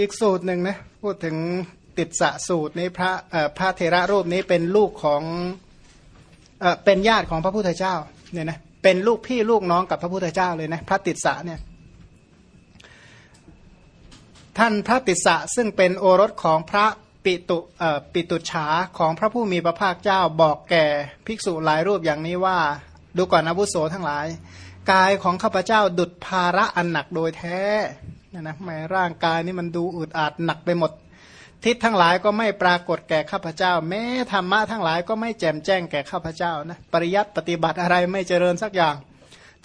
อีกสูตรหนึ่งนะพูดถึงติดสะสูตรนี้พระพระเทระรูปนี้เป็นลูกของเอเป็นญาติของพระพุทธเจ้าเนี่ยนะเป็นลูกพี่ลูกน้องกับพระพุทธเจ้าเลยนะพระติดสะเนี่ยท่านพระติสสะซึ่งเป็นโอรสของพระปิตุปิตุฉาของพระผู้มีพระภาคเจ้าบอกแก่ภิกษุหลายรูปอย่างนี้ว่า ดูก่อนอาวุโสทั้งหลาย กายของข้าพเจ้าดุดภาระอันหนักโดยแท้ นะนะแม้ร่างกายนี่มันดูอึดอัดหนักไปหมด ทิศทั้งหลายก็ไม่ปรากฏแก่ข้าพเจ้า แม้ธรรมะทั้งหลายก็ไม่แจ่มแจ้งแก่ข้าพเจ้านะปริยัติปฏิบัติอะไรไม่เจริญสักอย่าง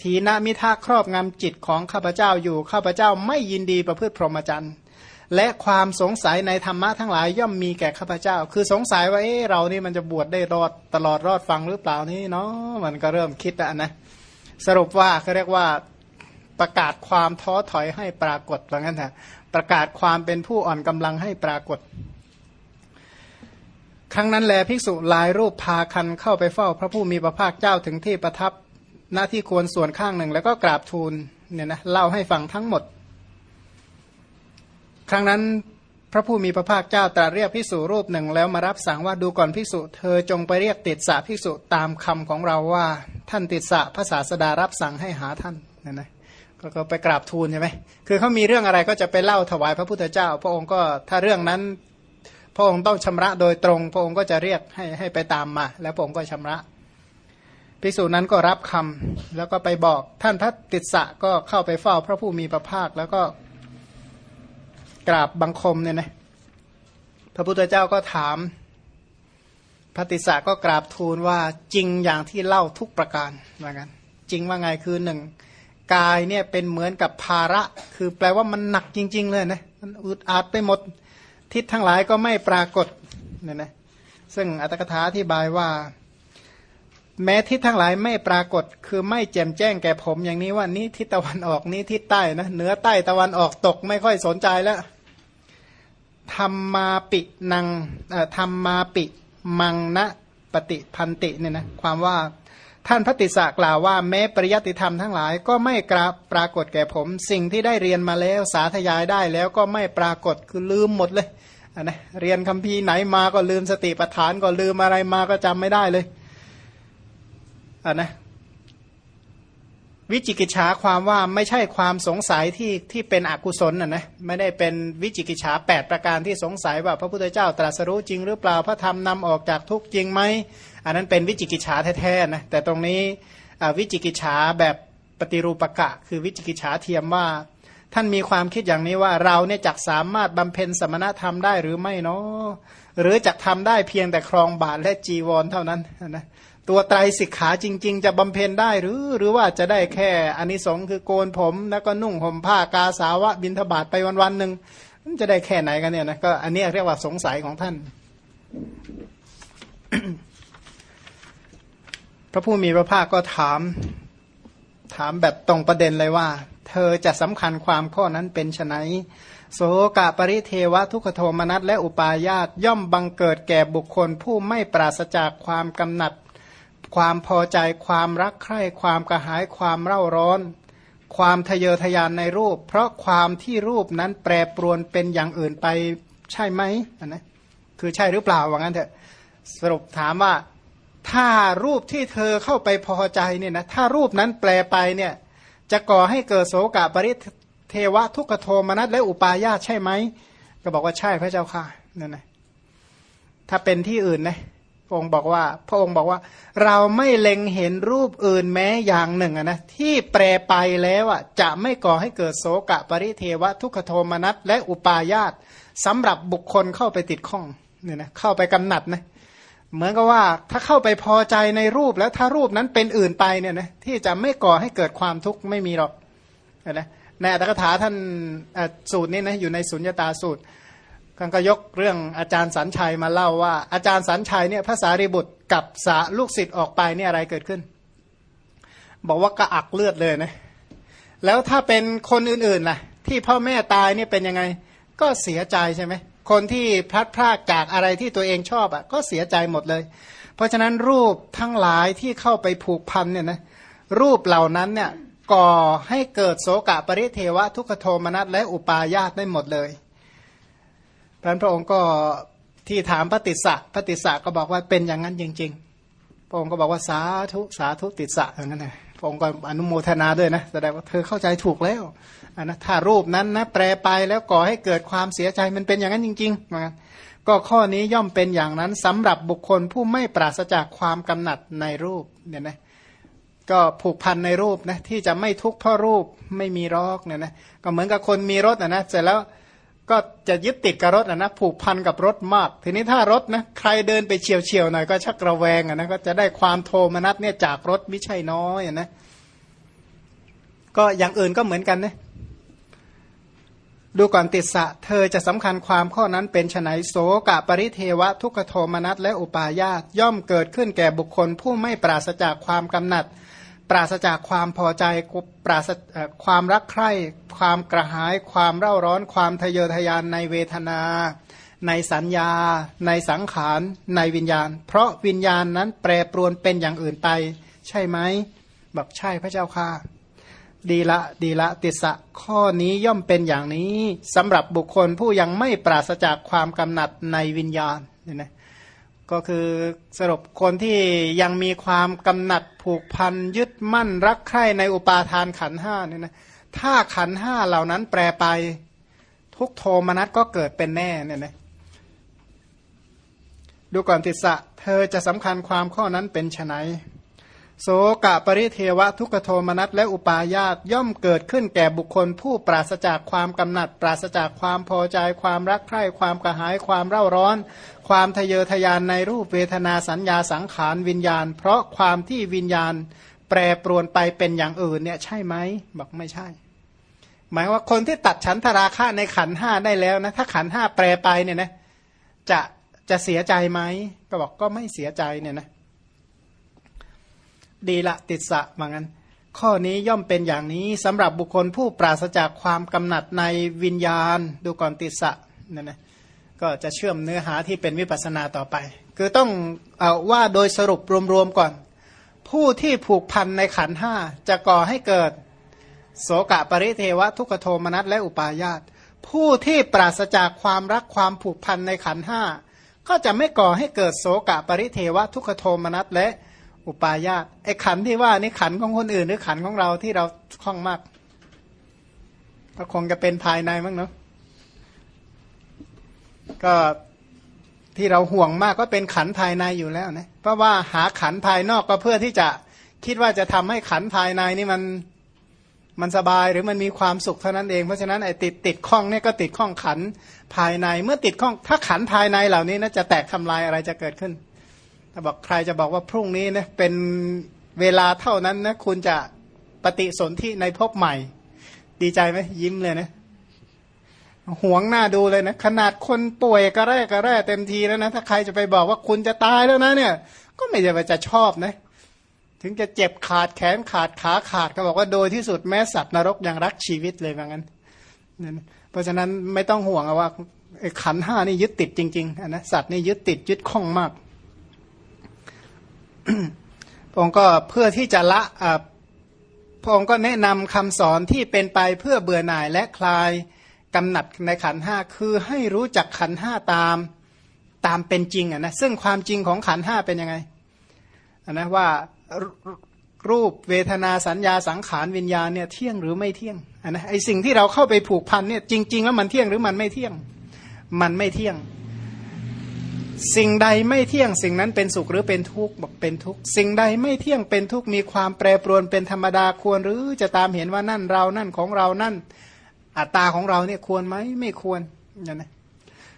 ทีนามิทาครอบงำจิตของข้าพเจ้าอยู่ข้าพเจ้าไม่ยินดีประพฤติพรหมจรรย์และความสงสัยในธรรมะทั้งหลายย่อมมีแก่ข้าพเจ้า คือสงสัยว่าเอ๊ะเรานี่มันจะบวชได้รอดตลอดรอดฟังหรือเปล่านี่เนาะมันก็เริ่มคิดแล้วนะสรุปว่าเขาเรียกว่า ประกาศความท้อถอยให้ปรากฏว่างั้นนะประกาศความเป็นผู้อ่อนกำลังให้ปรากฏ ครั้งนั้นแลภิกษุหลายรูปพาคันเข้าไปเฝ้า พระผู้มีพระภาคเจ้าถึงที่ประทับหน้าที่ควรส่วนข้างหนึ่ง แล้วก็กราบทูลเนี่ยนะเล่าให้ฟังทั้งหมด ครั้งนั้นพระผู้มีพระภาคเจ้าตรัสเรียกพิสุรูปหนึ่ง แล้วมารับสั่งว่าดูก่อนพิสุเธอจงไปเรียกติดสะพิสุตามคำของเราว่า ท่านติดสะภาษาสดารับสั่งให้หาท่านนั่นนะ ก็ไปกราบทูลใช่ไหมคือเขามีเรื่องอะไรก็จะไปเล่าถวายพระพุทธเจ้า พระองค์ก็ถ้าเรื่องนั้น พระองค์ต้องชำระโดยตรง พระองค์ก็จะเรียกให้ให้ไปตามมา แล้วพระองค์ก็ชำระภิกษุนั้นก็รับคำแล้วก็ไปบอกท่านพระติสสะก็เข้าไปเฝ้าพระผู้มีพระภาคแล้วก็กราบบังคมเนี่ยนะพระพุทธเจ้าก็ถาม พระติสาก็กราบทูลว่าจริงอย่างที่เล่าทุกประการว่างั้นจริงว่าไงคือหนึ่ง กายเนี่ยเป็นเหมือนกับภาระ คือแปลว่ามันหนักจริง ๆ เลยนะมันอึดอัดไปหมดทิศทั้งหลายก็ไม่ปรากฏเนี่ยนะซึ่งอัตถกถาอธิบายว่า แม้ทิศทั้งหลายไม่ปรากฏ คือไม่แจ่มแจ้งแก่ผมอย่างนี้ว่านี้ทิศตะวันออกนี้ทิศใต้นะเหนือใต้ตะวันออกตกไม่ค่อยสนใจแล้วธรรมมาปินังธรรมมาปิมังนะปฏิพันติเนี่ยนะความว่า ท่านพระติสะกล่าวว่าแม้ปริยัติธรรมทั้งหลายก็ไม่กราปรากฏแก่ผม สิ่งที่ได้เรียนมาแล้วสาธยายได้แล้วก็ไม่ปรากฏคือลืมหมดเลยอันนะเรียนคัมภีร์ไหนมาก็ลืมสติปัฏฐานก็ลืมอะไรมาก็จำไม่ได้เลยอันนะวิจิกิจฉาความว่าไม่ใช่ความสงสัยที่ที่เป็นอกุศลนะนะไม่ได้เป็นวิจิกิจฉา8ประการที่สงสัยว่า พระพุทธเจ้าตรัสรู้จริงหรือเปล่าพระธรรมนำออกจากทุกจริงไหม อันนั้นเป็นวิจิกิจฉาแท้ๆนะแต่ตรงนี้วิจิกิจฉาแบบปฏิรูปกะ คือวิจิกิจฉาเทียมว่า ท่านมีความคิดอย่างนี้ว่าเราเนี่ยจักสามารถบำเพ็ญสมณธรรมได้หรือไม่เนาะหรือจะทำได้เพียงแต่ครองบาทและจีวรเท่านั้นนะตัวไตรสิกขาจริง ๆ จะบำเพ็ญได้หรือหรือว่าจะได้แค่อานิสงส์คือโกนผมแล้วก็นุ่งห่มผ้ากาสาวะบินทบาทไปวันๆหนึ่งจะได้แค่ไหนกันเนี่ยนะก็อันนี้เรียกว่าสงสัยของท่าน พระผู้มีพระภาคก็ถาม ถามแบบตรงประเด็นเลยว่า เธอจะสำคัญความข้อนั้นเป็นไนโสกะปริเทวะทุกโทมนัสและอุปาญาตย่อมบังเกิดแก่บุคคลผู้ไม่ปราศจากความกำหนัด ความพอใจความรักใคร่ความกระหายความเร่าร้อน ความทะเยอทะยานในรูป เพราะความที่รูปนั้นแปรปรวนเป็นอย่างอื่นไปใช่ไหมนนะคือใช่หรือเปล่าว่างั้นเถอะสรุปถามว่า ถ้ารูปที่เธอเข้าไปพอใจเนี่ยนะถ้ารูปนั้นแปลไปเนี่ยจะก่อให้เกิดโสกะปริเทวะทุกขโทมนัสและอุปาญาตใช่ไหมก็บอกว่าใช่พระเจ้าค่ะนั่นนะถ้าเป็นที่อื่นนะพระองค์บอกว่า พระองค์บอกว่า เราไม่เล็งเห็นรูปอื่นแม้อย่างหนึ่งนะที่แปรไปแล้วอะจะไม่ก่อให้เกิดโสกะปริเทวะทุกขโทมนัสและอุปาญาตสำหรับบุคคลเข้าไปติดข้องเนี่ยนะเข้าไปกำหนัดนะเหมือนกับว่าถ้าเข้าไปพอใจในรูปแล้วถ้ารูปนั้นเป็นอื่นไปเนี่ยนะที่จะไม่ก่อให้เกิดความทุกข์ไม่มีหรอกนะในอัตถกถาท่านสูตรนี้นะอยู่ในสุญญตาสูตรกันก็ยกเรื่องอาจารย์สันชัยมาเล่าว่า อาจารย์สันชัยเนี่ยภาษาริบุตรกับสาลูกศิษย์ออกไปเนี่ยอะไรเกิดขึ้น บอกว่ากระอักเลือดเลยนะแล้วถ้าเป็นคนอื่นๆล่ะ ที่พ่อแม่ตายเนี่ยเป็นยังไง ก็เสียใจใช่ไหม คนที่พลัดพรากจากอะไรที่ตัวเองชอบอะก็เสียใจหมดเลย เพราะฉะนั้นรูปทั้งหลายที่เข้าไปผูกพันเนี่ยนะรูปเหล่านั้นเนี่ยก่อให้เกิดโสกะปริเทวะทุกขโทมนัสและอุปาญาตได้หมดเลยพระพระองค์ก็ที่ถามพระติสสะพระติสสะก็บอกว่าเป็นอย่างนั้นจริง ๆ พระองค์ก็บอกว่าสาธุสาธุติสสะอย่างนั้นนะพระ องค์ก็อนุโมทนาด้วยนะแสดงว่าเธอเข้าใจถูกแล้วนะถ้ารูปนั้นนะแปลไปแล้วก่อให้เกิดความเสียใจมันเป็นอย่างนั้นจริงๆเหมือนกันก็ข้อนี้ย่อมเป็นอย่างนั้นสำหรับบุคคลผู้ไม่ปราศจากความกำหนัดในรูปเนี่ยนะก็ผูกพันในรูปนะที่จะไม่ทุกข์เพราะรูปไม่มีรอกเนี่ยนะก็เหมือนกับคนมีรถนะนะเสร็จแล้ว ก็จะยึดติดกับรถนะนะผูกพันกับรถมาก ทีนี้ถ้ารถนะใครเดินไปเฉียวเฉียวหน่อยก็ชักระแวงอะนะก็จะได้ความโทมนัสเนี่ยจากรถไม่ใช่น้อยนะก็อย่างอื่นก็เหมือนกันนะดูก่อนติสะ เธอจะสำคัญความข้อนั้นเป็นไนโสกะปริเทวะทุกขโทมนัสและอุปาญาตย่อมเกิดขึ้นแก่บุคคลผู้ไม่ปราศจากความกำหนัด ปราศจากความพอใจปราศความรักใคร่ ความกระหาย ความเร่าร้อน ความทะเยอทะยานในเวทนา ในสัญญา ในสังขาร ในวิญญาณ เพราะวิญญาณนั้นแปรปรวนเป็นอย่างอื่นไป ใช่ไหมบอกใช่พระเจ้าค่ะ ดีละดีละติสะข้อนี้ย่อมเป็นอย่างนี้สำหรับบุคคลผู้ยังไม่ปราศจากความกำหนัดในวิญญาณเนี่ยนะ ก็คือสรุปคนที่ยังมีความกำหนัดผูกพันยึดมั่นรักใคร่ในอุปาทานขันห้าเนี่ยนะถ้าขันห้าเหล่านั้นแปรไปทุกโทมนัสก็เกิดเป็นแน่เนี่ยนะดูก่อนติสะ เธอจะสำคัญความข้อนั้นเป็นไน โสกะปริเทวะทุกโทมนัสและอุปาญาตย่อมเกิดขึ้นแก่บุคคลผู้ปราศจากความกำหนัด ปราศจากความพอใจ ความรักใคร่ความกระหายความเร่าร้อน ความทะเยอทะยานในรูปเวทนาสัญญาสังขารวิญญาณ เพราะความที่วิญญาณแปรปรวนไปเป็นอย่างอื่นเนี่ยใช่ไหมบอกไม่ใช่ หมายว่าคนที่ตัดฉันทราคะในขันห้าได้แล้วนะถ้าขันห้าแปรไปเนี่ยนะจะจะเสียใจไหมก็บอกก็ไม่เสียใจเนี่ยนะ ดีละติดสะว่างั้น ข้อนี้ย่อมเป็นอย่างนี้สำหรับบุคคลผู้ปราศจากความกำหนัดในวิญญาณ ดูก่อนติดสะนั่นนะก็จะเชื่อมเนื้อหาที่เป็นวิปัสนาต่อไป คือต้องเอาว่าโดยสรุปรวมๆก่อน ผู้ที่ผูกพันในขันห้าจะก่อให้เกิด โสกะปริเทวะทุกขโทมนัสและอุปาญาตผู้ที่ปราศจากความรักความผูกพันในขันห้าก็จะไม่ก่อให้เกิดโสกะปริเทวะทุกขโทมนัสและ อุปาญาตไอ้ขันที่ว่านี่ขันของคนอื่น หรือขันของเราที่เราคล่องมากก็คงจะเป็นภายในมั้งเนาะก็ที่เราห่วงมากก็เป็นขันภายในอยู่แล้วนะเพราะว่าหาขันภายนอกก็เพื่อที่จะคิดว่าจะทำให้ขันภายในนี่มันมันสบายหรือมันมีความสุขเท่านั้นเองเพราะฉะนั้นไอ้ติดติดข้องเนี่ยก็ติดข้องขันภายใน เมื่อติดข้องถ้าขันภายในเหล่านี้นะจะแตกทำลายอะไรจะเกิดขึ้น ถ้าบอกใครจะบอกว่าพรุ่งนี้นะเป็นเวลาเท่านั้นนะคุณจะปฏิสนธิในภพใหม่ ดีใจไหมยิ้มเลยนะห่วงหน้าดูเลยนะขนาดคนป่วยกระแรกกระแรเต็มทีแล้วนะถ้าใครจะไปบอกว่าคุณจะตายแล้วนะเนี่ย ก็ไม่ใช่ว่าจะชอบนะ ถึงจะเจ็บขาดแขนขาดขาขาดก็บอกว่าโดยที่สุดแม้สัตว์นรกยังรักชีวิตเลยว่างั้นเพราะฉะนั้นไม่ต้องห่วงว่าขันห้านี่ยึดติดจริงๆนะสัตว์นี่ยึดติดยึดข้องมาก พระองค์ก็เพื่อที่จะละพระองค์ก็แนะนำคำสอนที่เป็นไปเพื่อเบื่อหน่ายและคลายกำหนัดในขันห้าคือให้รู้จักขันห้าตามตามเป็นจริงอะนะซึ่งความจริงของขันห้าเป็นยังไงนะว่ารูปเวทนาสัญญาสังขารวิญญาณเนี่ยเที่ยงหรือไม่เที่ยงนนะไอสิ่งที่เราเข้าไปผูกพันเนี่ยจริง ๆ แล้วมันเที่ยงหรือมันไม่เที่ยง มันไม่เที่ยง สิ่งใดไม่เที่ยงสิ่งนั้นเป็นสุขหรือเป็นทุกข์บอกเป็นทุกข์สิ่งใดไม่เที่ยงเป็นทุกข์มีความแปรปรวนเป็นธรรมดาควรหรือจะตามเห็นว่านั่นเรานั่นของเรานั่น อัตตาของเราเนี่ยควรไหมไม่ควรอย่างนี้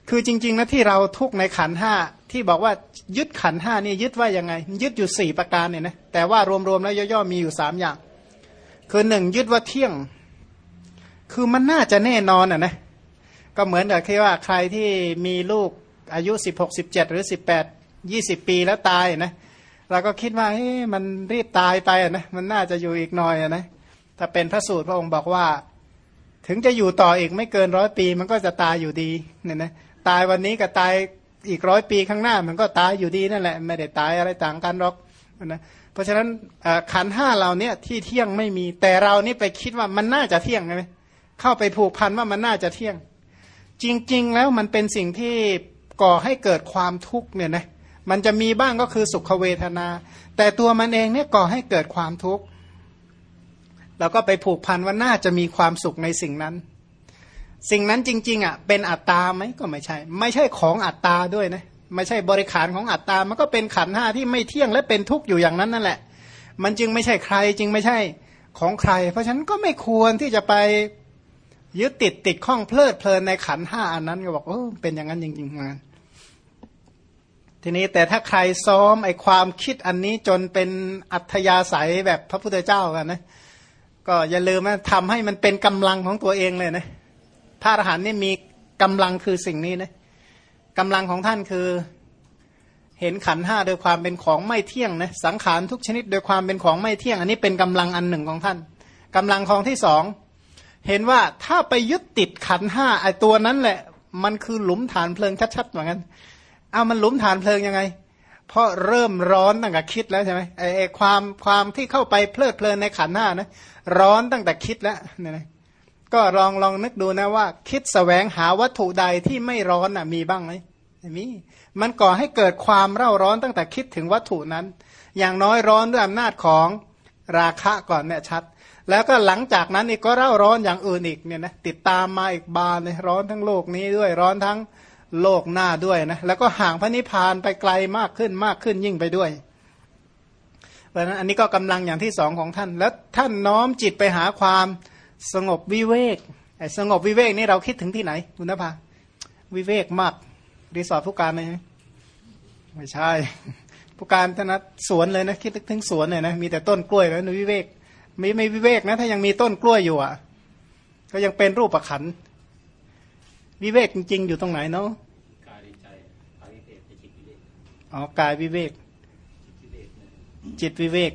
คือจริง ๆนะที่เราทุกข์ในขันห้าที่บอกว่ายึดขันห้านี่ยึดว่ายังไง ยึดอยู่สี่ประการเนี่ยนะแต่ว่ารวมๆแล้วย่อๆมีอยู่สามอย่าง คือหนึ่งยึดว่าเที่ยง คือมันน่าจะแน่นอนอะนะก็เหมือนกับที่ว่าใครที่มีลูก อายุสิบหกสิบเจ็ดหรือสิบแปดยี่สิบปีแล้วตายนะเราก็คิดว่าเฮ้มันรีบตายไปนะมันน่าจะอยู่อีกหน่อยนะถ้าเป็นพระสูตรพระองค์บอกว่า ถึงจะอยู่ต่ออีกไม่เกินร้อยปี มันก็จะตายอยู่ดีเนี่ยนะตายวันนี้กับตายอีกร้อยปีข้างหน้า มันก็ตายอยู่ดีนั่นแหละ ไม่ได้ตายอะไรต่างกันหรอกนะเพราะฉะนั้นขันห้าเราเนี่ยที่เที่ยงไม่มีแต่เรานี่ไปคิดว่ามันน่าจะเที่ยงไงเข้าไปผูกพันว่ามันน่าจะเที่ยง จริง ๆ แล้วมันเป็นสิ่งที่ ก่อให้เกิดความทุกข์เนี่ยนะมันจะมีบ้างก็คือสุขเวทนา แต่ตัวมันเองเนี่ยก่อให้เกิดความทุกข์เราก็ไปผูกพันว่าน่าจะมีความสุขในสิ่งนั้น สิ่งนั้นจริง ๆอะเป็นอัตตาไหมก็ไม่ใช่ ไม่ใช่ของอัตตาด้วยนะไม่ใช่บริขารของอัตตา มันก็เป็นขันห้าที่ไม่เที่ยงและเป็นทุกข์อยู่อย่างนั้นนั่นแหละ มันจึงไม่ใช่ใครจึงไม่ใช่ของใคร เพราะฉะนั้นก็ไม่ควรที่จะไป ยึดติดติดข้องเพลิดเพลินในขันห้าอันนั้นก็บอกโอ้เป็นอย่างนั้นจริงๆงานทีนี้แต่ถ้าใครซ้อมไอความคิดอันนี้จนเป็นอัธยาศัยแบบพระพุทธเจ้ากันนะก็อย่าลืมนะทำให้มันเป็นกำลังของตัวเองเลยนะพระอรหันต์นี่มีกำลังคือสิ่งนี้นะกำลังของท่านคือ เห็นขันห้าโดยความเป็นของไม่เที่ยงนะสังขารทุกชนิดโดยความเป็นของไม่เที่ยง อันนี้เป็นกำลังอันหนึ่งของท่านกำลังของที่สอง เห็นว่าถ้าไปยึดติดขันห้าไอตัวนั้นแหละ มันคือหลุมฐานเพลิงชัดๆเหมือนกันเอามันหลุมฐานเพลิงยังไง เพราะเริ่มร้อนตั้งแต่คิดแล้วใช่ไหมไอ้ความความที่เข้าไปเพลิดเพลินในขันห้านะร้อนตั้งแต่คิดแล้วเนี่ยนะก็ลองลองนึกดูนะว่า คิดสแสวงหาวัตถุใดที่ไม่ร้อนอะมีบ้างไหมมีมันก่อให้เกิดความเร่าร้อนตั้งแต่คิดถึงวัตถุนั้น อย่างน้อยร้อนด้วยอำนาจของราคะก่อนเนี่ยชัด แล้วก็หลังจากนั้นอีกก็เร่าร้อนอย่างอื่นอีกเนี่ยนะติดตามมาอีกบานเลยร้อนทั้งโลกนี้ด้วยร้อนทั้งโลกหน้าด้วยนะแล้วก็ห่างพระนิพพานไปไกลมากขึ้นมากขึ้นยิ่งไปด้วยเพราะนั้นอันนี้ก็กำลังอย่างที่สองของท่าน แล้วท่านน้อมจิตไปหาความสงบวิเวกไอ้สงบวิเวกนี่เราคิดถึงที่ไหนคุณนภาวิเวกมากรีสอร์ทผู้การเลยไม่ใช่ผู้การธนัดสวนเลยนะคิดถึงสวนเลยนะมีแต่ต้นกล้วยแล้วนวิเวก ม่ไม่วิเวกนะ ถ้ายังมีต้นกล้วยอยู่อะ ก็ยังเป็นรูปประขัน วิเวกจริง ๆ อยู่ตรงไหนเนาะกายใจกายวิเวกจิตวิเวกอ๋อกายวิเวก จิตวิเวก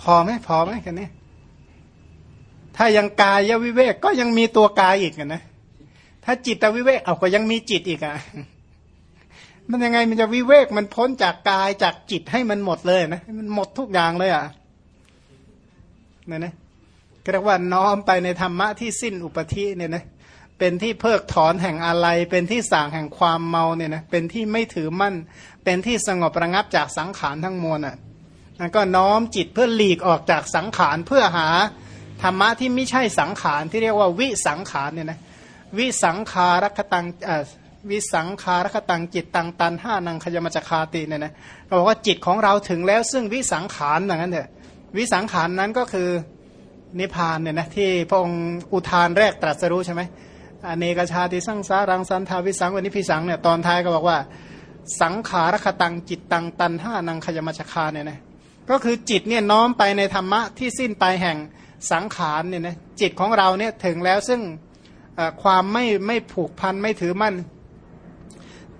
พอไหมพอไหมกันนี้ถ้ายังกายวิเวกก็ยังมีตัวกายอีกนะ ถ้าจิตวิเวกเอาก็ยังมีจิตอีกอะมันยังไงมันจะวิเวกมันพ้นจากกายจากจิตให้มันหมดเลยนะมันหมดทุกอย่างเลยอะ เนี่ยนะก็เรียกว่าน้อมไปในธรรมะที่สิ้นอุปธิเนี่ยนะเป็นที่เพิกถอนแห่งอะไร เป็นที่สางแห่งความเมาเนี่ยนะเป็นที่ไม่ถือมั่น เป็นที่สงบระงับจากสังขารทั้งมวลอะแล้วก็น้อมจิตเพื่อหลีกออกจากสังขารเพื่อหาธรรมะที่ไม่ใช่สังขารที่เรียกว่าวิสังขารเนี่ยนะวิสังขารคตังวิสังขารคตังจิตตังตันห้านังขยมจคาติเนี่ยนะก็บอกว่าจิตของเราถึงแล้วซึ่งวิสังขารอย่างนั้นเถอะ วิสังขารนั้นก็คือนิพพานเนี่ยนะที่พระองค์อุทานแรกตรัสรู้ใช่ไหมอเนกชาติสังสารังสันทาวิสังวนิพิสังเนี่ยตอนท้ายก็บอกว่าสังขารคตังจิตตังตันห้านังขยมชคาเนี่ยนะก็คือจิตเนี่ยน้อมไปในธรรมะที่สิ้นไปแห่งสังขารเนี่ยนะจิตของเราเนี่ยถึงแล้วซึ่งความไม่ไม่ผูกพันไม่ถือมั่น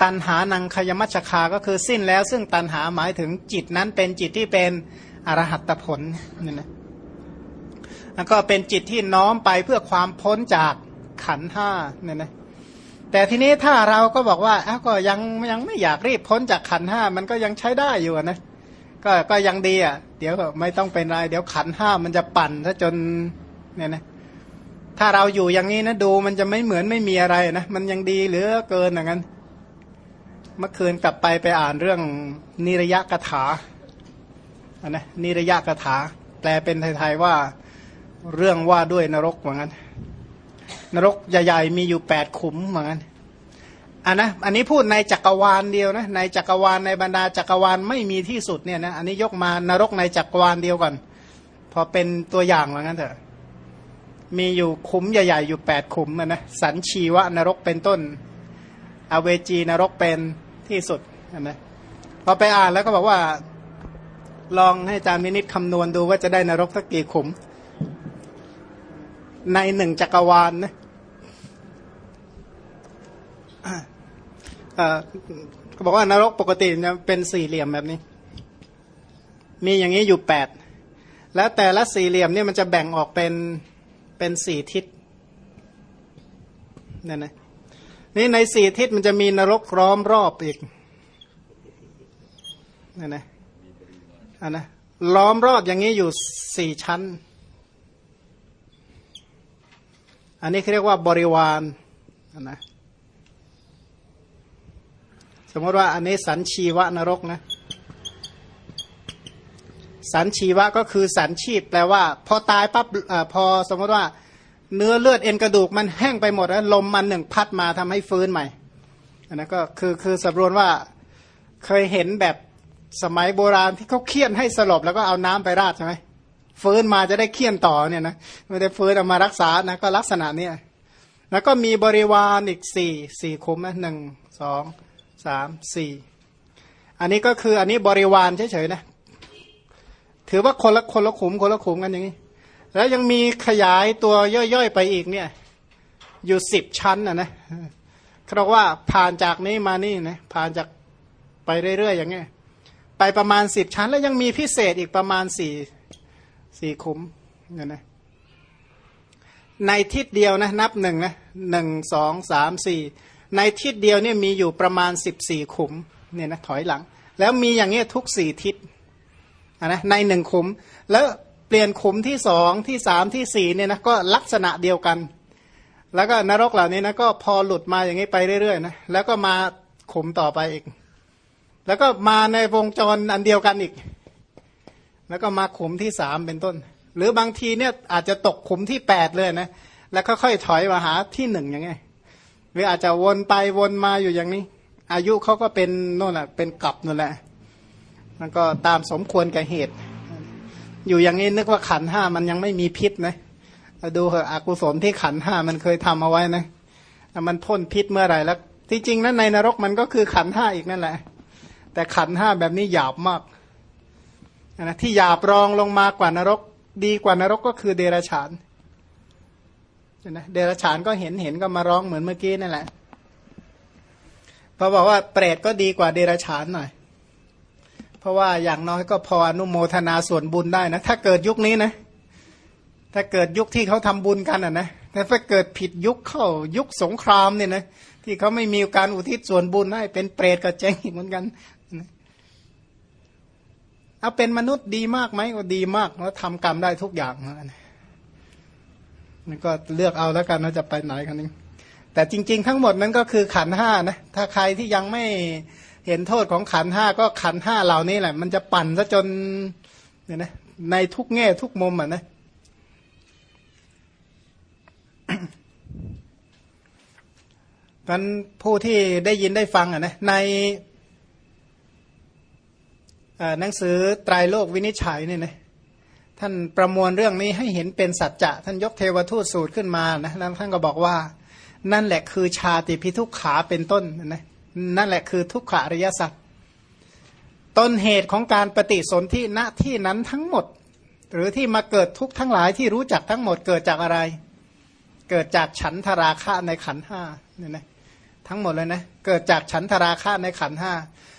ตันหานังขยมัชคาก็คือสิ้นแล้วซึ่งตันหาหมายถึงจิตนั้นเป็นจิตที่เป็น อรหัตผลนี่นะแล้วก็เป็นจิตที่น้อมไปเพื่อความพ้นจากขันห้าเนี่ยนะแต่ทีนี้ถ้าเราก็บอกว่าอ้าก็ยังยังไม่อยากรีบพ้นจากขันห้ามันก็ยังใช้ได้อยู่นะก็ก็ยังดีอะ เดี๋ยวไม่ต้องเป็นไรเดี๋ยวขันห้ามันจะปั่นถ้าจนเนี่ยนะถ้าเราอยู่อย่างนี้นะดูมันจะไม่เหมือนไม่มีอะไรนะมันยังดีเหลือเกินอย่างนั้น เมื่อคืนกลับไปไปอ่านเรื่องนิรยะกถา นนะนิรยะกถา แปลเป็นไทยๆว่าเรื่องว่าด้วยนรกเหมือนกันนรกใหญ่ๆมีอยู่แปดขุมเหมือนกันอันนะอันนี้พูดในจักรวาลเดียวนะในจักรวาลในบรรดาจักรวาลไม่มีที่สุดเนี่ยนะอันนี้ยกมานรกในจักรวาลเดียวก่อนพอเป็นตัวอย่างว่างั้นเถอะมีอยู่ขุมใหญ่ๆอยู่แปดขุมนะสันชีวะนรกเป็นต้น อเวจีนรกเป็นที่สุดนะพอไปอ่านแล้วก็บอกว่า ลองให้อาจารย์มินิตคำนวณดูว่าจะได้นรกสักกี่ขุม ในหนึ่งจักรวาลนะเขาบอกว่านรกปกติจะเป็นสี่เหลี่ยมแบบนี้ มีอย่างนี้อยู่แปดแล้วแต่ละสี่เหลี่ยมเนี่ยมันจะแบ่งออกเป็นเป็นสี่ทิศนี่นะนี่ในสี่ทิศมันจะมีนรกร้อมรอบอีกนี่นะ อันนะล้อมรอบอย่างนี้อยู่สี่ชั้น อันนี้เขาเรียกว่าบริวารนนะสมมติว่าอันนี้สันชีวะนรกนะสันชีวะก็คือสันชีพแปลว่า พอตายปั๊บอพอสมมติว่า เนื้อเลือดเอ็นกระดูกมันแห้งไปหมดแล้วลมมันหนึ่งพัดมาทำให้ฟื้นใหม่อันนั้นก็คือคือสำรวนว่าเคยเห็นแบบ สมัยโบราณที่เขาเคี่ยนให้สลบแล้วก็เอาน้ำไปราดใช่ไหมฟื้นมาจะได้เคี่ยนต่อเนี่ยนะไม่ได้ฟื้นเอามารักษานะก็ลักษณะเนี้ยแล้วก็มีบริวารอีกสี่สี่คุ้มนะหนึ่งสองสามสี่อันนี้ก็คืออันนี้บริวารเฉยๆนะถือว่าคนละคนละขุมคนละขุมกันอย่างนี้ แล้วยังมีขยายตัวย่อยๆไปอีกเนี่ย อยู่สิบชั้นนะนะเขาบอกว่าผ่านจากนี้มานี่นะผ่านจากไปเรื่อยๆอย่างเงี้ย ไปประมาณสิบชั้น แล้วยังมีพิเศษอีกประมาณสี่สี่คุ้มเนี่ยนะในทิศเดียวนะนับหนึ่งนะหนึ่งสองสามสี่ในทิศเดียวเนี่ยมีอยู่ประมาณสิบสี่ขุมเนี่ยนะถอยหลัง แล้วมีอย่างเงี้ยทุกสี่ทิศนะในหนึ่งขุม แล้วเปลี่ยนขุมที่สองที่สามที่สี่เนี่ยนะก็ลักษณะเดียวกัน แล้วก็นรกเหล่านี้นะก็พอหลุดมาอย่างนี้ไปเรื่อยๆนะแล้วก็มาขุมต่อไปอีก แล้วก็มาในวงจรอันเดียวกันอีก แล้วก็มาขุมที่สามเป็นต้น หรือบางทีเนี่ยอาจจะตกขุมที่แปดเลยนะแล้วค่อยๆถอยมาหาที่หนึ่งอย่างไงหรืออาจจะวนไปวนมาอยู่อย่างนี้ อายุเขาก็เป็นโน่นแหละเป็นกลับนั่นแหละมันก็ตามสมควรกับเหตุ อยู่อย่างนี้นึกว่าขันห้ามันยังไม่มีพิษนะดูเหอะอกุศลที่ขันห้ามันเคยทำเอาไว้นะมันพ่นพิษเมื่อไหร่แล้วที่จริงนั้นในนรกมันก็คือขันห้าอีกนั่นแหละ แต่ขันห้าแบบนี้หยาบมากนะที่หยาบรองลงมากว่านรก ดีกว่านรกก็คือเดรัจฉานนะเดรัจฉานก็เห็นเห็นก็มาร้องเหมือนเมื่อกี้นั่นแหละเพราะบอกว่าเปรตก็ดีกว่าเดรัจฉานหน่อย เพราะว่าอย่างน้อยก็พออนุโมทนาส่วนบุญได้นะ ถ้าเกิดยุคนี้นะ ถ้าเกิดยุคที่เขาทำบุญกันอะนะแต่ถ้าเกิดผิดยุคเข้ายุคสงครามเนี่ยนะที่เขาไม่มีการอุทิศส่วนบุญให้เป็นเปรตก็เจ๊งอีกเหมือนกัน เอาเป็นมนุษย์ดีมากไหมก็ดีมากแล้วทำกรรมได้ทุกอย่างนะนี่ก็เลือกเอาแล้วกันว่าจะไปไหนกันนี่แต่จริง ๆ ทั้งหมดนั้นก็คือขันห้านะถ้าใครที่ยังไม่เห็นโทษของขันห้าก็ขันห้าเหล่านี้แหละ มันจะปั่นซะจนเนี่ยนะในทุกแง่ทุกมุมอะนะนั้นผู้ที่ได้ยินได้ฟังอะนะใน หนังสือไตรโลกวินิจฉัยเนี่ยนะท่านประมวลเรื่องนี้ให้เห็นเป็นสัจจะท่านยกเทวทูตสูตรขึ้นมานะแล้วท่านก็บอกว่า นั่นแหละคือชาติพิทุกขาเป็นต้นนะนั่นแหละคือทุกขอริยสัจต้นเหตุของการปฏิสนธิณที่นั้นทั้งหมด หรือที่มาเกิดทุกทั้งหลายที่รู้จักทั้งหมดเกิดจากอะไร เกิดจากฉันทราคะในขันห้าเนี่ยนะทั้งหมดเลยนะเกิดจากฉันทราคะในขันห้า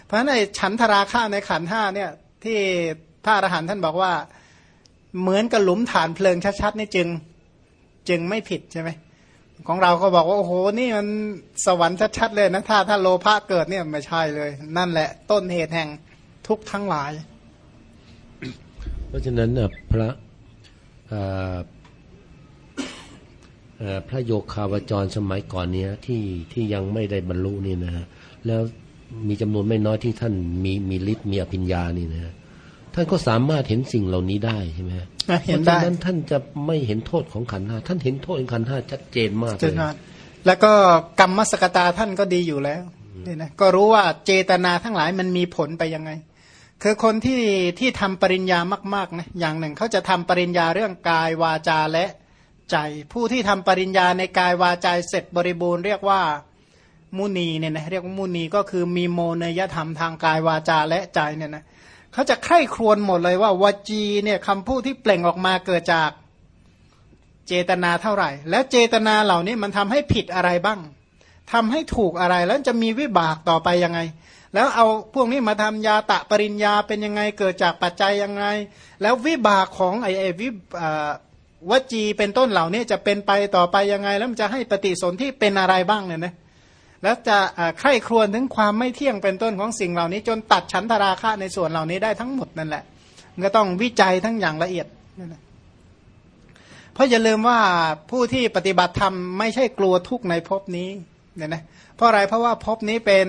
เพราะฉะนั้นในฉันทราคะในขันห้าเนี่ยที่พระอรหันต์ท่านบอกว่า เหมือนกับหลุมฐานเพลิงชัดๆนี่จึงจึงไม่ผิดใช่ไหมของเราก็บอกว่าโอ้โหนี่มันสวรรค์ชัดๆเลยนะถ้าถ้าโลภะเกิดเนี่ยไม่ใช่เลย นั่นแหละ ต้นเหตุแห่งทุกทั้งหลาย เพราะฉะนั้นพระพระโยคาวจรสมัยก่อนเนี้ยที่ที่ยังไม่ได้บรรลุนี่นะฮะแล้ว มีจำนวนไม่น้อยที่ท่านมีมีฤทธิ์มีอภิญญานี่นะท่านก็สามารถเห็นสิ่งเหล่านี้ได้ใช่ไหมเห็นได้นั้นท่านจะไม่เห็นโทษของขันห้าท่านเห็นโทษของขันห้าชัดเจนมากเลยแล้วก็กรรมมสกตาท่านก็ดีอยู่แล้วนี่นะก็รู้ว่าเจตนาทั้งหลายมันมีผลไปยังไง คือคนที่ที่ทำปริญญามากๆนะอย่างหนึ่งเขาจะทำปริญญาเรื่องกายวาจาและใจ ผู้ที่ทำปริญญาในกายวาจาเสร็จบริบูรณ์เรียกว่า มุนีเนี่ยนะเรียกว่ามุนีก็คือมีโมเนยธรรมทางกายวาจาและใจเนี่ยนะเขาจะใคร่ครวญหมดเลยว่าวจีเนี่ยคำพูดที่เปล่งออกมาเกิดจากเจตนาเท่าไหร่ แล้วเจตนาเหล่านี้มันทำให้ผิดอะไรบ้างทำให้ถูกอะไรแล้วจะมีวิบากต่อไปยังไง แล้วเอาพวกนี้มาทำยาตะปริญญาเป็นยังไงเกิดจากปัจจัยยังไง แล้ววิบากของไอ้ไอ้วิวจีเป็นต้นเหล่านี้จะเป็นไปต่อไปยังไง แล้วมันจะให้ปฏิสนธิเป็นอะไรบ้างเนี่ยนะ แล้วจะใคร่ครวญถึงความไม่เที่ยงเป็นต้นของสิ่งเหล่านี้ จนตัดชั้นทราคะในส่วนเหล่านี้ได้ทั้งหมดนั่นแหละก็ต้องวิจัยทั้งอย่างละเอียดนั่นแหละเพราะอย่าลืมว่าผู้ที่ปฏิบัติธรรมไม่ใช่กลัวทุกข์ในภพนี้เนี่ยนะเพราะอะไรเพราะว่าภพนี้เป็น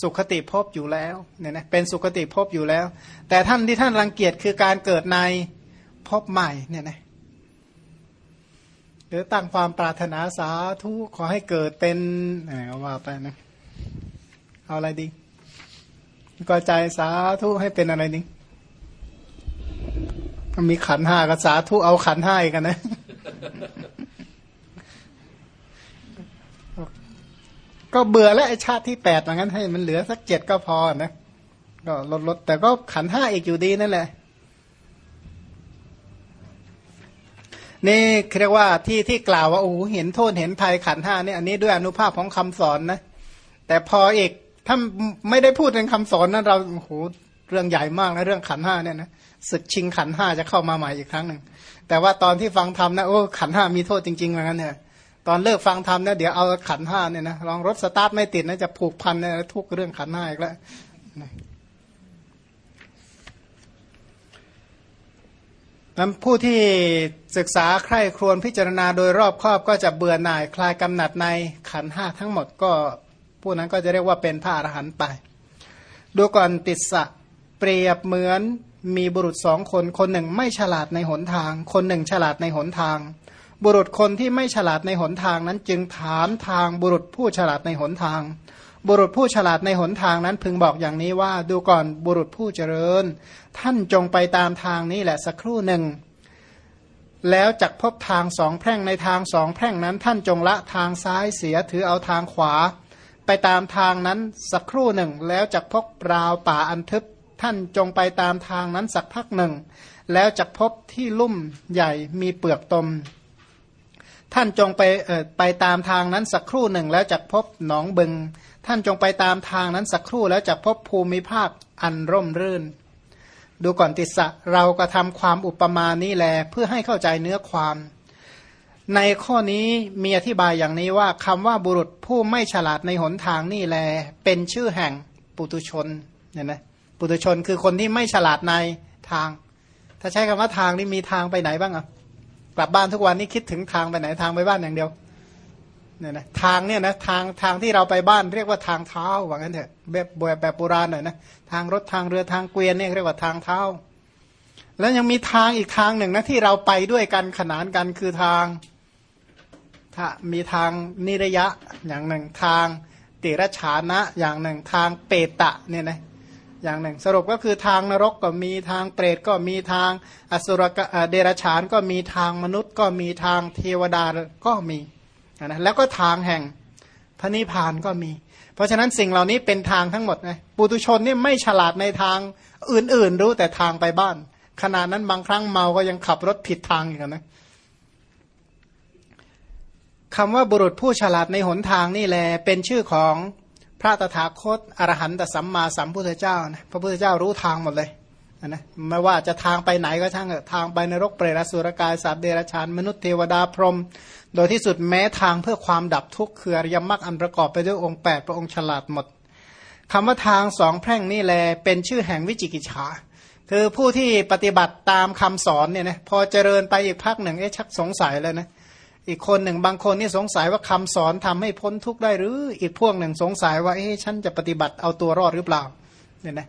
สุขติภพอยู่แล้วเนี่ยนะเป็นสุขติภพอยู่แล้ว แต่ท่านที่ท่านรังเกียจคือการเกิดในภพใหม่เนี่ยนะ หรือตั้งความปรารถนาสาธุขอให้เกิดเป็นอะไรว่าไปนะ เอาอะไรดี ก็ใจสาธุให้เป็นอะไรดีมีขันห้าก็สาธุเอาขันห้าอีกันนะ ก็เบื่อแล้วไอชาติที่แปดอย่างนั้นให้มันเหลือสักเจ็ดก็พอนะ ก็ลดลดแต่ก็ขันห้าอีกอยู่ดีนั่นแหละ นี่เรียกว่าที่ที่กล่าวว่าโอ้เห็นโทษเห็นภัยขันห้าเนี่ยอันนี้ด้วยอนุภาพของคำสอนนะ แต่พออีกถ้าไม่ได้พูดในคำสอนนั้นเราโอ้โหเรื่องใหญ่มากนะเรื่องขันห้าเนี่ยนะศึกชิงขันห้าจะเข้ามาใหม่อีกครั้งหนึ่งแต่ว่าตอนที่ฟังธรรมนะโอ้ขันห้ามีโทษจริงๆเหมือนกันเนี่ยตอนเลิกฟังธรรมเนี่ยเดี๋ยวเอาขันห้าเนี่ยนะลองรถสตาร์ทไม่ติดนะจะผูกพันเนี่ยทุกเรื่องขันห้าอีกแล้ว นั้นผู้ที่ศึกษาใคร่ครวญพิจารณาโดยรอบครอบก็จะเบื่อหน่าย คลายกำหนัดในขันห้าทั้งหมดก็ ผู้นั้นก็จะเรียกว่าเป็นพระอรหันต์ไป ดูก่อนติดสะเปรียบเหมือนมีบุรุษสองคน คนหนึ่งไม่ฉลาดในหนทาง คนหนึ่งฉลาดในหนทาง บุรุษคนที่ไม่ฉลาดในหนทางนั้นจึงถามทางบุรุษผู้ฉลาดในหนทาง บุรุษผู้ฉลาดในหนทางนั้นพึงบอกอย่างนี้ว่า ดูก่อนบุรุษผู้เจริญ ท่านจงไปตามทางนี้แหละสักครู่หนึ่ง แล้วจักพบทางสองแพร่งในทางสองแพร่งนั้น ท่านจงละทางซ้ายเสียถือเอาทางขวา ไปตามทางนั้นสักครู่หนึ่ง แล้วจักพบราวป่าอันทึบ ท่านจงไปตามทางนั้นสักพักหนึ่ง แล้วจะพบที่ลุ่มใหญ่มีเปลือกตมท่านจงไปไปตามทางนั้นสักครู่หนึ่งแล้วจะพบหนองบึง ท่านจงไปตามทางนั้นสักครู่แล้วจะพบภูมิภาคอันร่มรื่น ดูก่อนติสะเราก็ทำความอุปมานี้แล เพื่อให้เข้าใจเนื้อความ ในข้อนี้มีอธิบายอย่างนี้ว่าคำว่าบุรุษผู้ไม่ฉลาดในหนทางนี่แล เป็นชื่อแห่งปุตุชนเนี่ยนะปุถุชนคือคนที่ไม่ฉลาดในทาง ถ้าใช้คำว่าทางนี่มีทางไปไหนบ้างอะกลับบ้านทุกวันนี้คิดถึงทางไปไหนทางไปบ้านอย่างเดียว เนี่ยนะทางเนี่ยนะทางทางที่เราไปบ้านเรียกว่าทางเท้าว่างั้นเถอะแบบแบบโบราณหน่อยนะทางรถทางเรือทางเกวียนเนี่ยเรียกว่าทางเท้า แล้วยังมีทางอีกทางหนึ่งนะที่เราไปด้วยกันขนานกันคือทางถ้ามีทางนิระยะอย่างหนึ่งทางติรชานะอย่างหนึ่งทางเปตะเนี่ยนะอย่างหนึ่งสรุปก็คือทางนรกก็มีทางเปรตก็มีทางอสุรกเดรฉานก็มีทางมนุษย์ก็มีทางเทวดาก็มี นะแล้วก็ทางแห่งพระนิพพานก็มี เพราะฉะนั้นสิ่งเหล่านี้เป็นทางทั้งหมดนะปุตุชนนี่ไม่ฉลาดในทางอื่นๆ รู้แต่ทางไปบ้าน ขนาดนั้นบางครั้งเมาก็ยังขับรถผิดทางอยู่นะคำว่าบุรุษผู้ฉลาดในหนทางนี่แหละเป็นชื่อของพระตถาคตอรหันตสัมมาสัมพุทธเจ้านะพระพุทธเจ้ารู้ทางหมดเลย นะไม่ว่าจะทางไปไหนก็ช่างทางไปนรกเปรตสุรกายสัตว์เดรัจฉานมนุษย์เทวดาพรหมโดยที่สุดแม้ทางเพื่อความดับทุกข์คืออริยมรรคอันประกอบไปด้วยองค์ 8 พระองค์ฉลาดหมดคำว่าทางสองแพร่งนี่แลเป็นชื่อแห่งวิจิกิจฉาคือผู้ที่ปฏิบัติตามคำสอนเนี่ยนะพอเจริญไปอีกพักหนึ่งเอ๊ะชักสงสัยเลยนะอีกคนหนึ่งบางคนนี่สงสัยว่าคำสอนทำให้พ้นทุกข์ได้หรือ อีกพวกหนึ่งสงสัยว่าเอ๊ะฉันจะปฏิบัติเอาตัวรอดหรือเปล่าเนี่ยนะ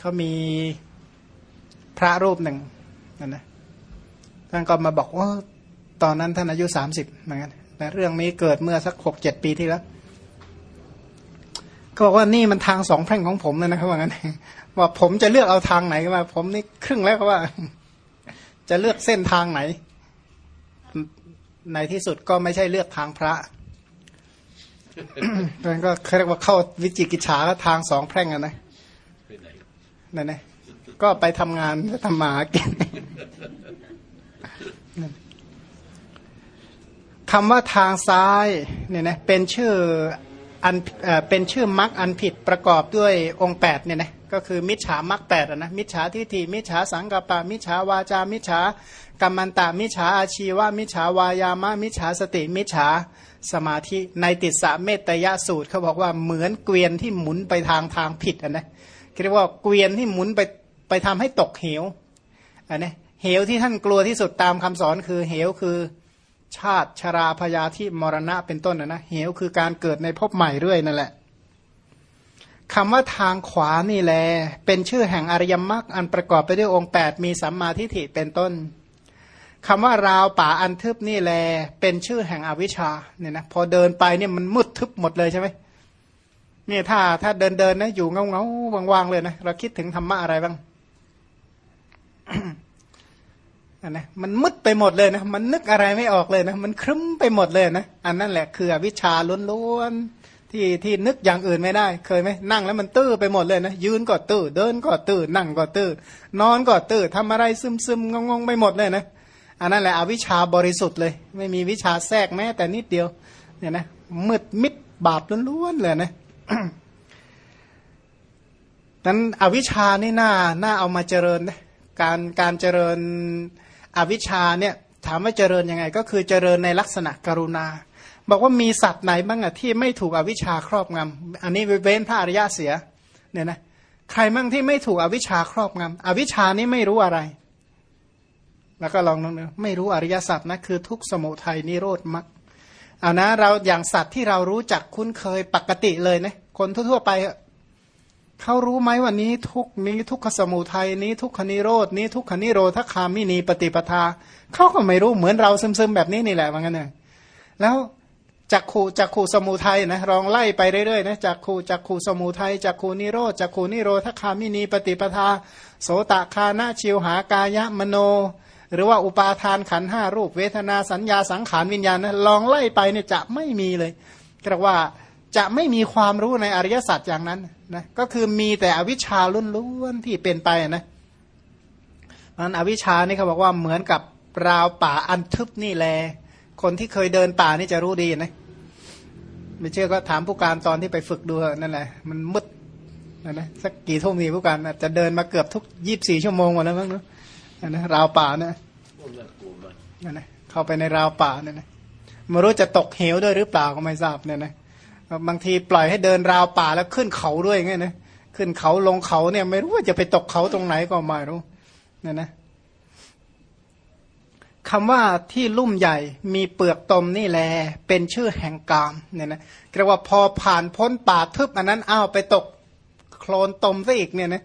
เขามี พระรูปหนึ่งนั่นนะท่านก็มาบอกว่าตอนนั้นท่านอายุสามสิบเหมือนกันแต่เรื่องนี้เกิดเมื่อสักหกเจ็ดปีที่แล้วก็บอกว่านี่มันทางสองแพร่งของผมเลยนะครับว่างั้นว่าผมจะเลือกเอาทางไหนมาผมนี่ครึ่งแล้วก็ว่า จะเลือกเส้นทางไหน ในที่สุดก็ไม่ใช่เลือกทางพระนั่นก็เรียกว่าเข้าวิจิกิจฉาทางสองแพร่งกันนะนั่นนะ ก็ไปทำงานทำมากินคำว่าทางซ้ายเนี่ยนะเป็นชื่ออันเป็นชื่อมรรคอันผิดประกอบด้วยองค์แปดเนี่ยนะก็คือมิจฉามรรคแปดนะมิจฉาทิฏฐิมิจฉาสังกปะ มิจฉาวาจา มิจฉากรรมันตามิจฉาอาชีวะมิจฉาวายามะมิจฉาสติ มิจฉาสมาธิในติสะเมตยสูตรเขาบอกว่าเหมือนเกวียนที่หมุนไปทางทางผิดนะเรียกว่าเกวียนที่หมุนไป ไปทำให้ตกเหวอันนี้เหวที่ท่านกลัวที่สุดตามคำสอนคือเหวคือ ชาติชราพยาธิมรณะเป็นต้นนะนะเหวคือการเกิดในภพใหม่เรื่อยนั่นแหละคำว่าทางขวานี่แล เป็นชื่อแห่งอริยมรรคอันประกอบไปด้วยองค์ 8 มีสัมมาทิฏฐิเป็นต้นคำว่าราวป่าอันทึบนี่แล เป็นชื่อแห่งอวิชชาเนี่ยนะพอเดินไปเนี่ยมันมืดทึบหมดเลยใช่ไหมเนี่ยถ้าถ้าเดินเดินนะอยู่เงาเงาว่างๆเลยนะเราคิดถึงธรรมะอะไรบ้าง อันนะมันมืดไปหมดเลยนะมันนึกอะไรไม่ออกเลยนะมันครึ้มไปหมดเลยนะอันนั่นแหละคือวิชาล้วนๆที่ที่นึกอย่างอื่นไม่ได้ เคยไหมนั่งแล้วมันตื้อไปหมดเลยนะยืนก็ตื้อเดินก็ตื้อนั่งก็ตื้อนอนก็ตื้อทำอะไรซึมซึมงงๆไปหมดเลยนะอันนั้นแหละอวิชาบริสุทธิ์เลย ไม่มีวิชาแทรกแม้แต่นิดเดียวเนี่ยนะมืดมิดบาปล้วนๆเลยนะนั้นอวิชชานี่น่าน่าเอามาเจริญนะ การการเจริญอวิชชาเนี่ยถามว่าเจริญยังไง ก็คือเจริญในลักษณะกรุณา บอกว่ามีสัตว์ไหนบ้างอะที่ไม่ถูกอวิชชาครอบงำอันนี้เว้นพระอริยะเสียเนี่ยนะใครบ้างที่ไม่ถูกอวิชชาครอบงำอวิชชานี้ไม่รู้อะไร แล้วก็ลองนึกไม่รู้อริยสัจนะคือทุกสมุทัยนิโรธมรรคเอานะเราอย่างสัตว์ที่เรารู้จักคุ้นเคยปกติเลยนะคนทั่วๆไป เขารู้ไหมว่านี้ทุกนี้ทุกขสมุทัยนี้ทุกขนิโรดนี้ทุกขนิโรธคามินีปฏิปทาเขาก็ไม่รู้เหมือนเราซึมๆแบบนี้นี่แหละว่างั้นเนี่ยแล้วจักขูจักขูสมุทัยนะลองไล่ไปเรื่อยๆนะจักขูจักขูสมุทัยจักขูนิโรธจักขูนิโรธคามินีปฏิปทา โสตคานาชิวหากายะมโน หรือว่าอุปาทานขันห้ารูปเวทนาสัญญาสังขารวิญญาณนะลองไล่ไปเนี่ยจะไม่มีเลยก็เรียกว่าจะไม่มีความรู้ในอริยสัจอย่างนั้น นะก็คือมีแต่อวิชชาล้วนๆที่เป็นไปนะมันอวิชชานี่เขาบอกว่าเหมือนกับราวป่าอันทึบนี่แล คนที่เคยเดินป่านี่จะรู้ดีนะไม่เชื่อก็ถามผู้การตอนที่ไปฝึกดูนั่นแหละมันมืดนะนะสักกี่ทุ่มนี่ผู้การจะเดินมาเกือบทุกยี่บสี่ชั่วโมงหมดแล้วมั้งเนาะนะราวป่านะนั่นนะเข้าไปในราวป่านี่ยนะไม่รู้จะตกเหวด้วยหรือเปล่าก็ไม่ทราบเนี่ยนะ บางทีปล่อยให้เดินราวป่าแล้วขึ้นเขาด้วยไงนะขึ้นเขาลงเขาเนี่ย ไม่รู้ว่าจะไปตกเขาตรงไหนก็ไม่รู้เนี่ยนะคำว่าที่ลุ่มใหญ่มีเปลือกตมนี่แล เป็นชื่อแห่งกามเนี่ยนะเรียกว่าพอผ่านพ้นป่าทึบอันนั้นอ้าวไปตกโคลนตมซะอีกเนี่ยนะ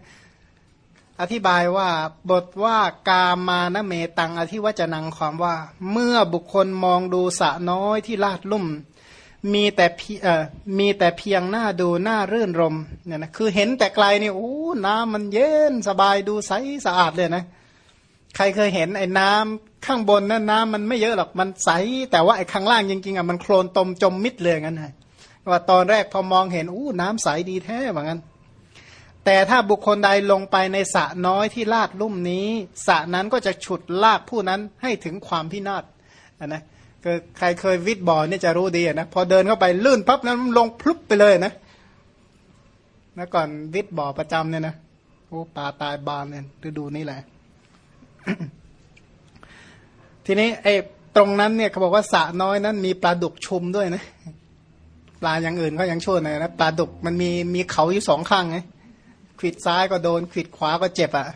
อธิบายว่าบทว่ากามานเมตังอธิวัจนังความว่า เมื่อบุคคลมองดูสะน้อยที่ลาดลุ่ม มีแต่เอ่อมีแต่เพียงหน้าดูหน้ารื่นรมเนี่ยนะคือเห็นแต่ไกลนี่โอ้น้ำมันเย็นสบายดูใสสะอาดเลยนะ ใครเคยเห็นไอ้น้ำข้างบนนั้นน้ำมันไม่เยอะหรอกมันใส แต่ว่าไอ้ข้างล่างจริงๆอะมันโคลนตมจมมิดเลยงั้นไงว่าตอนแรกพอมองเห็นอู้น้ำใสดีแท้เหมือนกันแต่ถ้าบุคคลใดลงไปในสระน้อยที่ลาดลุ่มนี้สระนั้นก็จะฉุดลากผู้นั้นให้ถึงความพินาศนะ ก็ใครเคยวิทบ่อนี่จะรู้ดีนะพอเดินเข้าไปลื่นปั๊บนั้นลงพลุบไปเลยนะนะก่อนวิทบ่อประจำเนี่ยนะโอ้ปลาตายบานเนี่ยฤดูนี้แหละ ทีนี้ไอ้ตรงนั้นเนี่ยเขาบอกว่าสระน้อยนั้น มีปลาดุกชุมด้วยนะปลาอย่างอื่นเขายังช่วยหน่อยนะปลาดุกมันมีมีเขาอยู่สองข้างไงขิดซ้ายก็โดนขิดขวาก็เจ็บอะ่ะ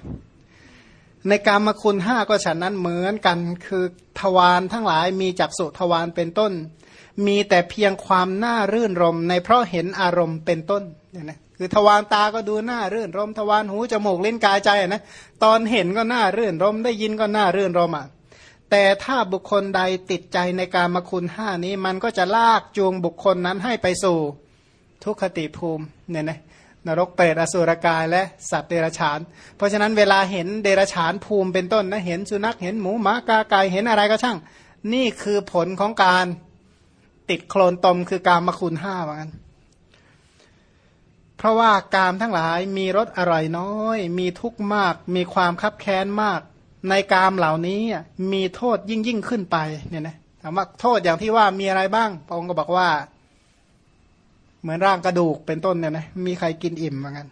ในการมคุณห้าก็ฉันนั้นเหมือนกันคือทวารทั้งหลายมีจักสุทวารเป็นต้น มีแต่เพียงความน่ารื่นรม ในเพราะเห็นอารมณ์เป็นต้นเนี่ยนะคือทวารตาก็ดูน่ารื่นรม ทวารหูจมูกเลิ้นกายใจนะตอนเห็นก็น่ารื่นรม ได้ยินก็น่ารื่นรมอะแต่ถ้าบุคคลใดติดใจในการมคุณห้านี้ มันก็จะลากจูงบุคคลนั้นให้ไปสู่ทุกขติภูมิเนี่ยนะ นรกเปรตอสุรกายและสัตว์เดรัจฉาน เพราะฉะนั้นเวลาเห็นเดรัจฉานภูมิเป็นต้นนะเห็นสุนัขเห็นหมูหมากาไก่เห็นอะไรก็ช่าง นี่คือผลของการติดโคลนตมคือการมคุณห้าว่างั้นเพราะว่ากามทั้งหลายมีรสอร่อยน้อย มีทุกข์มาก มีความคับแค้นมาก ในกามเหล่านี้มีโทษยิ่งยิ่งขึ้นไปเนี่ยนะถามว่าโทษอย่างที่ว่ามีอะไรบ้างพระองค์ก็บอกว่า เหมือนร่างกระดูกเป็นต้นเนี่ยนะมีใครกินอิ่มเหมือนกัน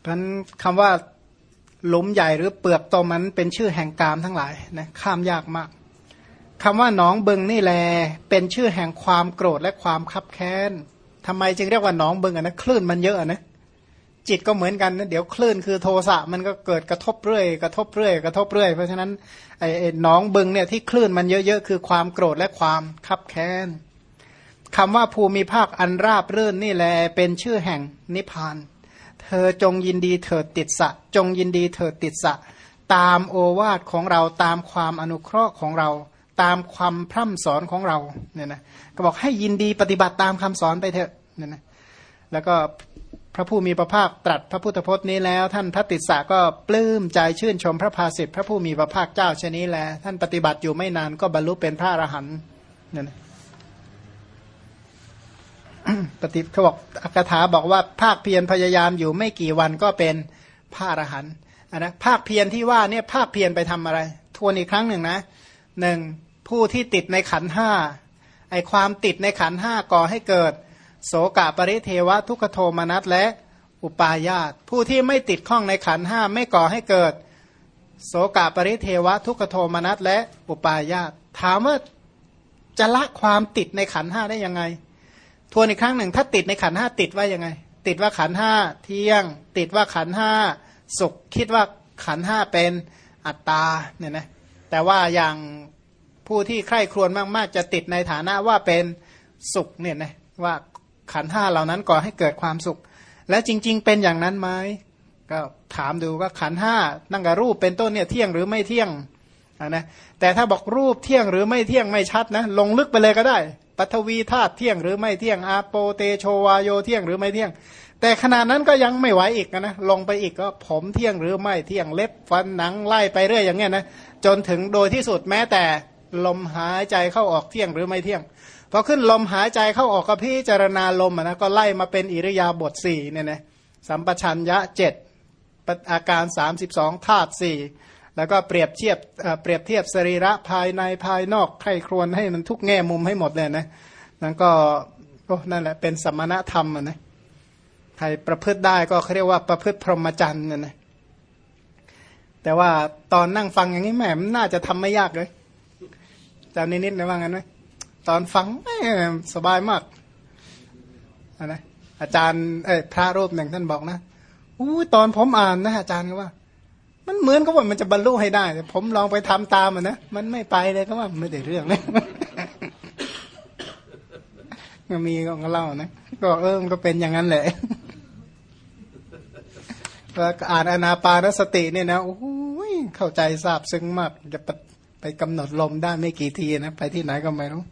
เพราะนั้นคำว่าหลุมใหญ่หรือเปลือกตมมันเป็นชื่อแห่งกามทั้งหลายนะข้ามยากมากคำว่าหนองบึงนี่แล เป็นชื่อแห่งความโกรธและความคับแค้นทำไมจึงเรียกว่าหนองบึงอะนะคลื่นมันเยอะนะจิตก็เหมือนกันนะเดี๋ยวคลื่นคือโทสะมันก็เกิดกระทบเรื่อยกระทบเรื่อยกระทบเรื่อยเพราะฉะนั้นไอ้หนองบึงเนี่ยที่คลื่นมันเยอะๆคือความโกรธและความคับแค้น คำว่าภูมิภาคอันราบรื่นนี่แหละเป็นชื่อแห่งนิพพาน เธอจงยินดีเถิดติดสะ จงยินดีเถิดติดสะ ตามโอวาทของเราตามความอนุเคราะห์ของเรา ตามความพร่ำสอนของเราเนี่ยนะก็บอกให้ยินดีปฏิบัติตามคำสอนไปเถอะเนี่ยนะแล้วก็พระผู้มีพระภาคตรัสพระพุทธพจน์นี้แล้ว ท่านพระติสสะก็ปลื้มใจชื่นชมพระภาสิทธิพระผู้มีพระภาคเจ้าชนี้แล ท่านปฏิบัติอยู่ไม่นานก็บรรลุเป็นพระอรหันต์เนี่ยนะ ปฏิเขาบอกอักถาบอกว่าภาคเพียรพยายามอยู่ไม่กี่วันก็เป็นพระอรหันต์นะภาคเพียรที่ว่าเนี่ยภาคเพียรไปทำอะไร ทวนอีกครั้งหนึ่งนะหนึ่งผู้ที่ติดในขันห้าไอความติดในขันห้าก่อให้เกิด โสกะปริเทวะทุกขโทมนัสและอุปาญาตผู้ที่ไม่ติดข้องในขันห้าไม่ก่อให้เกิด โสกะปริเทวะทุกขโทมนัสและอุปาญาตถามว่าจะละความติดในขันห้าได้ยังไง ทวนอีกครั้งหนึ่ง ถ้าติดในขันห้าติดว่ายังไง ติดว่าขันห้าเที่ยง ติดว่าขันห้าสุขคิดว่าขันห้าเป็นอัตตาเนี่ยนะแต่ว่าอย่างผู้ที่ใคร่ครวญมากๆ จะติดในฐานะว่าเป็นสุขเนี่ยนะว่าขันห้าเหล่านั้นก่อให้เกิดความสุข และจริง ๆ เป็นอย่างนั้นไหมก็ถามดูว่าขันห้านั่งกับรูปเป็นต้นเนี่ยเที่ยงหรือไม่เที่ยงนะแต่ถ้าบอกรูปเที่ยงหรือไม่เที่ยงไม่ชัดนะลงลึกไปเลยก็ได้ ปัทวีธาตุเที่ยงหรือไม่เที่ยงอาโปเตโชวาโยเที่ยงหรือไม่เที่ยง แต่ขนาดนั้นก็ยังไม่ไหวอีกนะลงไปอีกก็ผมเที่ยงหรือไม่เที่ยงเล็บฟันหนังไล่ไปเรื่อยอย่างเงี้ยนะจนถึงโดยที่สุดแม้แต่ลมหายใจเข้าออกเที่ยงหรือไม่เที่ยงพอขึ้นลมหายใจเข้าออกก็พิจารณาลมนะก็ไล่มาเป็นอิริยาบถสี่เนี่ยนะสัมปชัญญะเจ็ดอาการ32ธาตุสี่ แล้วก็เปรียบเทียบเปรียบเทียบสรีระภายในภายนอกไข้ครวนให้มันทุกแง่มุมให้หมดเลยนะนั่นก็โอ้นั่นแหละเป็นสมณธรรมนะใครประพฤติได้ก็เขาเรียกว่าประพฤติพรหมจรรย์นะนะแต่ว่าตอนนั่งฟังอย่างนี้แหมมันน่าจะทำไม่ยากเลยจำนิดๆนะว่างั้นไหมตอนฟังสบายมากนะอาจารย์เอ้พระรูปหนึ่งท่านบอกนะอู้ตอนผมอ่านนะอาจารย์ก็ว่า มันเหมือนกับว่ามันจะบรรลุให้ได้แต่ผมลองไปทำตามมันนะมันไม่ไปเลยก็ว่าไม่ได้เรื่องเลยก็มีก็เล่านะก็เออมันก็เป็นอย่างนั้นแหละอ่านอนาปานสติเนี่ยนะโอ้ยเข้าใจทราบซึ้งมากจะไปกำหนดลมได้ไม่กี่ทีนะ ไปที่ไหนก็ไม่รู้